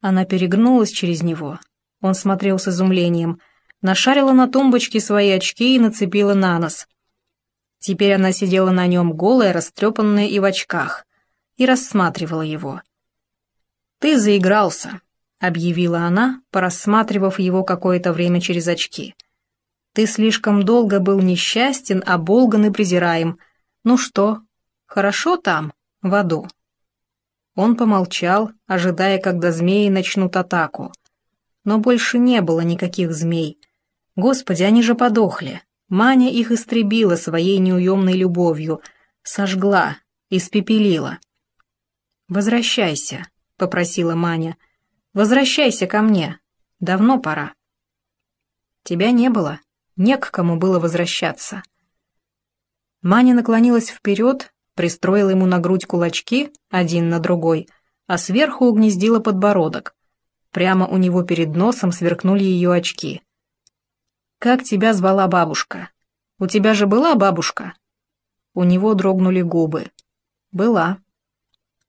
Она перегнулась через него. Он смотрел с изумлением. Нашарила на тумбочке свои очки и нацепила на нос. Теперь она сидела на нем голая, растрепанная и в очках, и рассматривала его. «Ты заигрался», — объявила она, порассматривав его какое-то время через очки. «Ты слишком долго был несчастен, оболган и презираем. Ну что, хорошо там, в аду?» Он помолчал, ожидая, когда змеи начнут атаку. Но больше не было никаких змей. Господи, они же подохли. Маня их истребила своей неуемной любовью, сожгла, испепелила. «Возвращайся», — попросила Маня. «Возвращайся ко мне. Давно пора». Тебя не было, не к кому было возвращаться. Маня наклонилась вперед, пристроила ему на грудь кулачки, один на другой, а сверху угнездила подбородок. Прямо у него перед носом сверкнули ее очки. «Как тебя звала бабушка? У тебя же была бабушка?» У него дрогнули губы. «Была».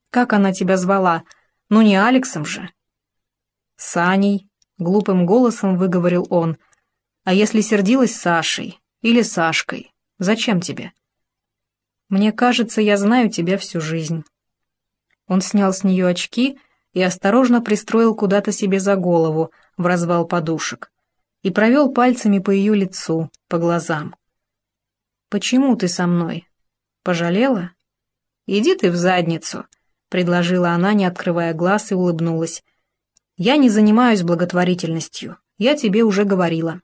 «Как она тебя звала? Ну не Алексом же?» «Саней», — глупым голосом выговорил он. «А если сердилась Сашей или Сашкой? Зачем тебе?» Мне кажется, я знаю тебя всю жизнь». Он снял с нее очки и осторожно пристроил куда-то себе за голову, в развал подушек, и провел пальцами по ее лицу, по глазам. «Почему ты со мной? Пожалела?» «Иди ты в задницу», — предложила она, не открывая глаз, и улыбнулась. «Я не занимаюсь благотворительностью, я тебе уже говорила».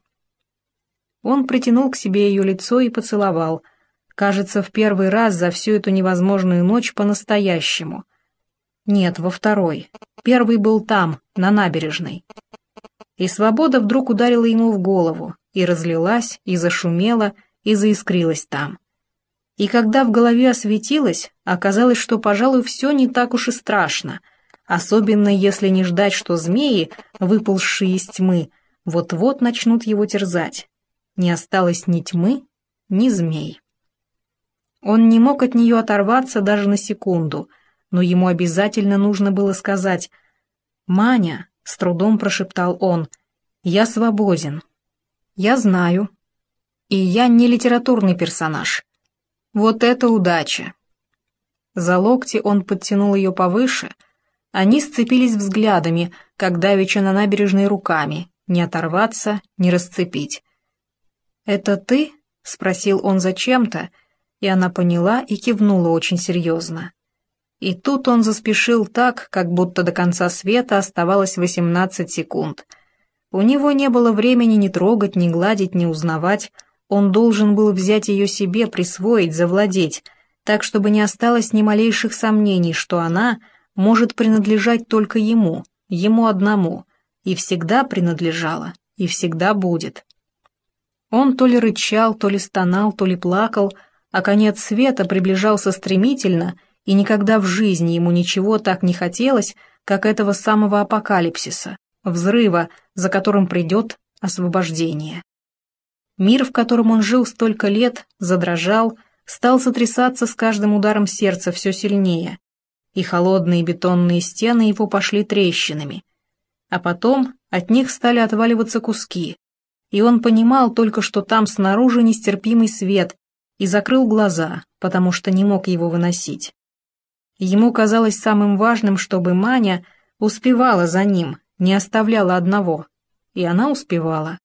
Он притянул к себе ее лицо и поцеловал — Кажется, в первый раз за всю эту невозможную ночь по-настоящему. Нет, во второй. Первый был там, на набережной. И свобода вдруг ударила ему в голову, и разлилась, и зашумела, и заискрилась там. И когда в голове осветилось, оказалось, что, пожалуй, все не так уж и страшно, особенно если не ждать, что змеи, выползшие из тьмы, вот-вот начнут его терзать. Не осталось ни тьмы, ни змей. Он не мог от нее оторваться даже на секунду, но ему обязательно нужно было сказать «Маня», — с трудом прошептал он, — «я свободен». «Я знаю. И я не литературный персонаж. Вот это удача». За локти он подтянул ее повыше, они сцепились взглядами, как давеча на набережной руками, не оторваться, не расцепить. «Это ты?» — спросил он зачем-то, — и она поняла и кивнула очень серьезно. И тут он заспешил так, как будто до конца света оставалось 18 секунд. У него не было времени ни трогать, ни гладить, ни узнавать. Он должен был взять ее себе, присвоить, завладеть, так, чтобы не осталось ни малейших сомнений, что она может принадлежать только ему, ему одному, и всегда принадлежала, и всегда будет. Он то ли рычал, то ли стонал, то ли плакал, а конец света приближался стремительно, и никогда в жизни ему ничего так не хотелось, как этого самого апокалипсиса, взрыва, за которым придет освобождение. Мир, в котором он жил столько лет, задрожал, стал сотрясаться с каждым ударом сердца все сильнее, и холодные бетонные стены его пошли трещинами. А потом от них стали отваливаться куски, и он понимал только, что там снаружи нестерпимый свет, и закрыл глаза, потому что не мог его выносить. Ему казалось самым важным, чтобы Маня успевала за ним, не оставляла одного. И она успевала.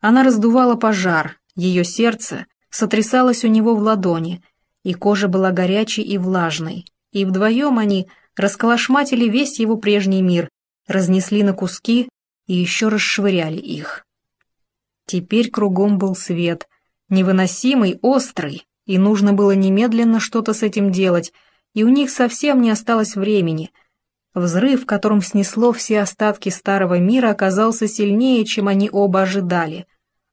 Она раздувала пожар, ее сердце сотрясалось у него в ладони, и кожа была горячей и влажной, и вдвоем они расколошматили весь его прежний мир, разнесли на куски и еще расшвыряли их. Теперь кругом был свет — невыносимый, острый, и нужно было немедленно что-то с этим делать, и у них совсем не осталось времени. Взрыв, которым снесло все остатки старого мира, оказался сильнее, чем они оба ожидали.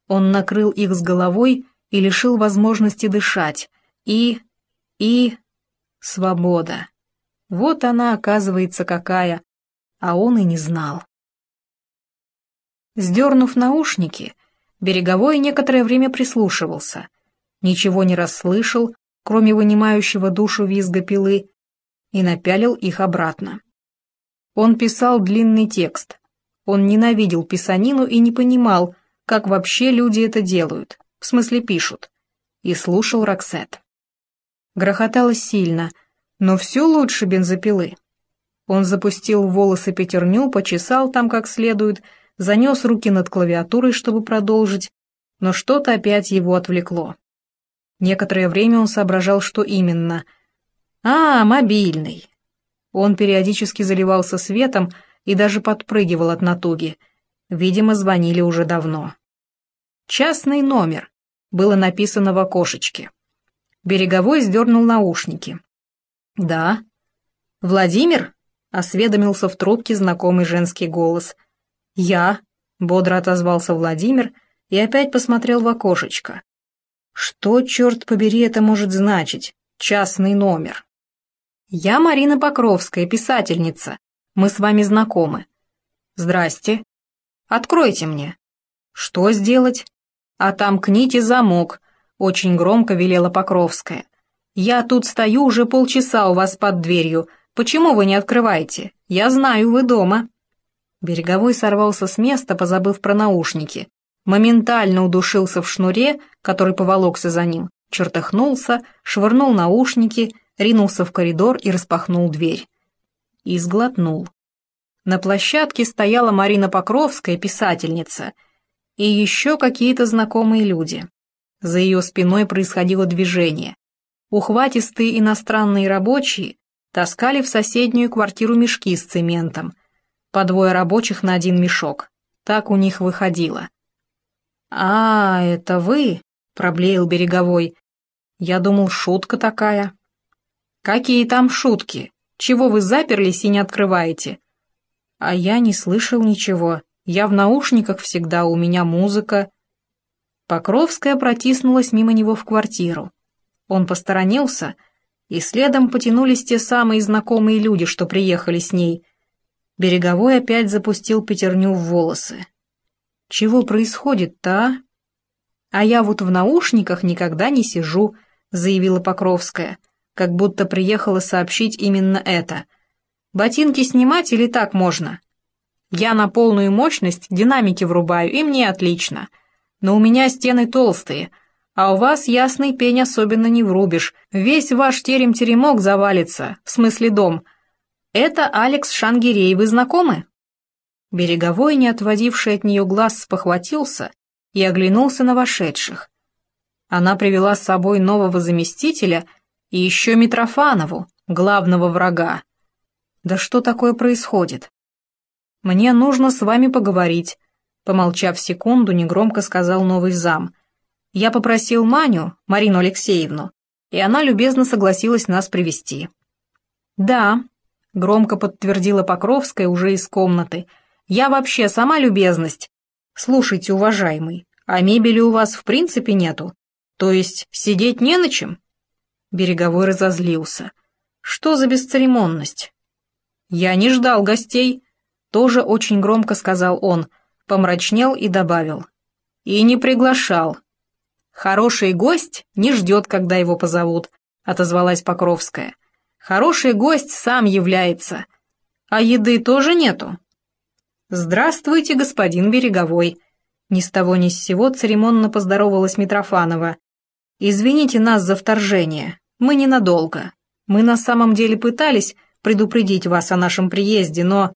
Он накрыл их с головой и лишил возможности дышать. И... и... свобода. Вот она, оказывается, какая, а он и не знал. Сдернув наушники, Береговой некоторое время прислушивался. Ничего не расслышал, кроме вынимающего душу визга пилы, и напялил их обратно. Он писал длинный текст. Он ненавидел писанину и не понимал, как вообще люди это делают, в смысле пишут. И слушал Роксет. Грохотало сильно, но все лучше бензопилы. Он запустил в волосы пятерню, почесал там как следует, занес руки над клавиатурой, чтобы продолжить, но что-то опять его отвлекло. Некоторое время он соображал, что именно. «А, мобильный. Он периодически заливался светом и даже подпрыгивал от натуги. Видимо, звонили уже давно. «Частный номер», — было написано в окошечке. Береговой сдернул наушники. «Да». «Владимир?» — осведомился в трубке знакомый женский голос. «Я», — бодро отозвался Владимир и опять посмотрел в окошечко. «Что, черт побери, это может значить? Частный номер?» «Я Марина Покровская, писательница. Мы с вами знакомы». «Здрасте». «Откройте мне». «Что сделать?» «Отомкните замок», — очень громко велела Покровская. «Я тут стою уже полчаса у вас под дверью. Почему вы не открываете? Я знаю, вы дома». Береговой сорвался с места, позабыв про наушники. Моментально удушился в шнуре, который поволокся за ним, чертыхнулся, швырнул наушники — ринулся в коридор и распахнул дверь. И сглотнул. На площадке стояла Марина Покровская, писательница, и еще какие-то знакомые люди. За ее спиной происходило движение. Ухватистые иностранные рабочие таскали в соседнюю квартиру мешки с цементом. По двое рабочих на один мешок. Так у них выходило. «А, это вы?» — проблеял Береговой. «Я думал, шутка такая». «Какие там шутки? Чего вы заперлись и не открываете?» «А я не слышал ничего. Я в наушниках всегда, у меня музыка». Покровская протиснулась мимо него в квартиру. Он посторонился, и следом потянулись те самые знакомые люди, что приехали с ней. Береговой опять запустил пятерню в волосы. «Чего происходит-то, а?» «А я вот в наушниках никогда не сижу», — заявила Покровская как будто приехала сообщить именно это. «Ботинки снимать или так можно?» «Я на полную мощность динамики врубаю, и мне отлично. Но у меня стены толстые, а у вас ясный пень особенно не врубишь. Весь ваш терем-теремок завалится, в смысле дом. Это Алекс Шангирей, вы знакомы?» Береговой, не отводивший от нее глаз, спохватился и оглянулся на вошедших. Она привела с собой нового заместителя — и еще Митрофанову, главного врага. Да что такое происходит? Мне нужно с вами поговорить, помолчав секунду, негромко сказал новый зам. Я попросил Маню, Марину Алексеевну, и она любезно согласилась нас привести. Да, громко подтвердила Покровская уже из комнаты. Я вообще сама любезность. Слушайте, уважаемый, а мебели у вас в принципе нету? То есть сидеть не на чем? Береговой разозлился. «Что за бесцеремонность?» «Я не ждал гостей», — тоже очень громко сказал он, помрачнел и добавил. «И не приглашал». «Хороший гость не ждет, когда его позовут», — отозвалась Покровская. «Хороший гость сам является. А еды тоже нету». «Здравствуйте, господин Береговой», — ни с того ни с сего церемонно поздоровалась Митрофанова. «Извините нас за вторжение. Мы ненадолго. Мы на самом деле пытались предупредить вас о нашем приезде, но...»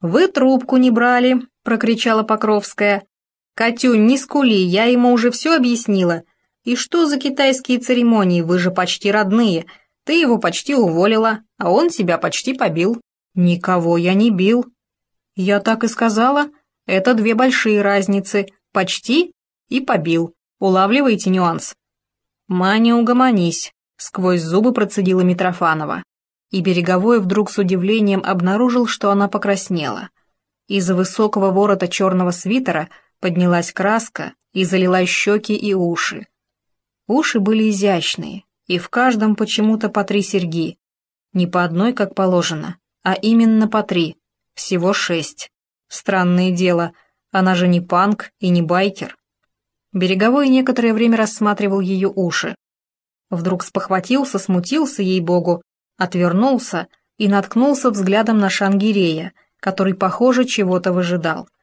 «Вы трубку не брали», — прокричала Покровская. «Катюнь, не скули, я ему уже все объяснила. И что за китайские церемонии, вы же почти родные. Ты его почти уволила, а он тебя почти побил». «Никого я не бил». «Я так и сказала. Это две большие разницы. Почти и побил. Улавливаете нюанс?» «Маня, угомонись сквозь зубы процедила Митрофанова. И Береговой вдруг с удивлением обнаружил, что она покраснела. Из-за высокого ворота черного свитера поднялась краска и залила щеки и уши. Уши были изящные, и в каждом почему-то по три серьги. Не по одной, как положено, а именно по три, всего шесть. Странное дело, она же не панк и не байкер. Береговой некоторое время рассматривал ее уши, Вдруг спохватился, смутился ей-богу, отвернулся, и наткнулся взглядом на Шангирея, который, похоже, чего-то выжидал –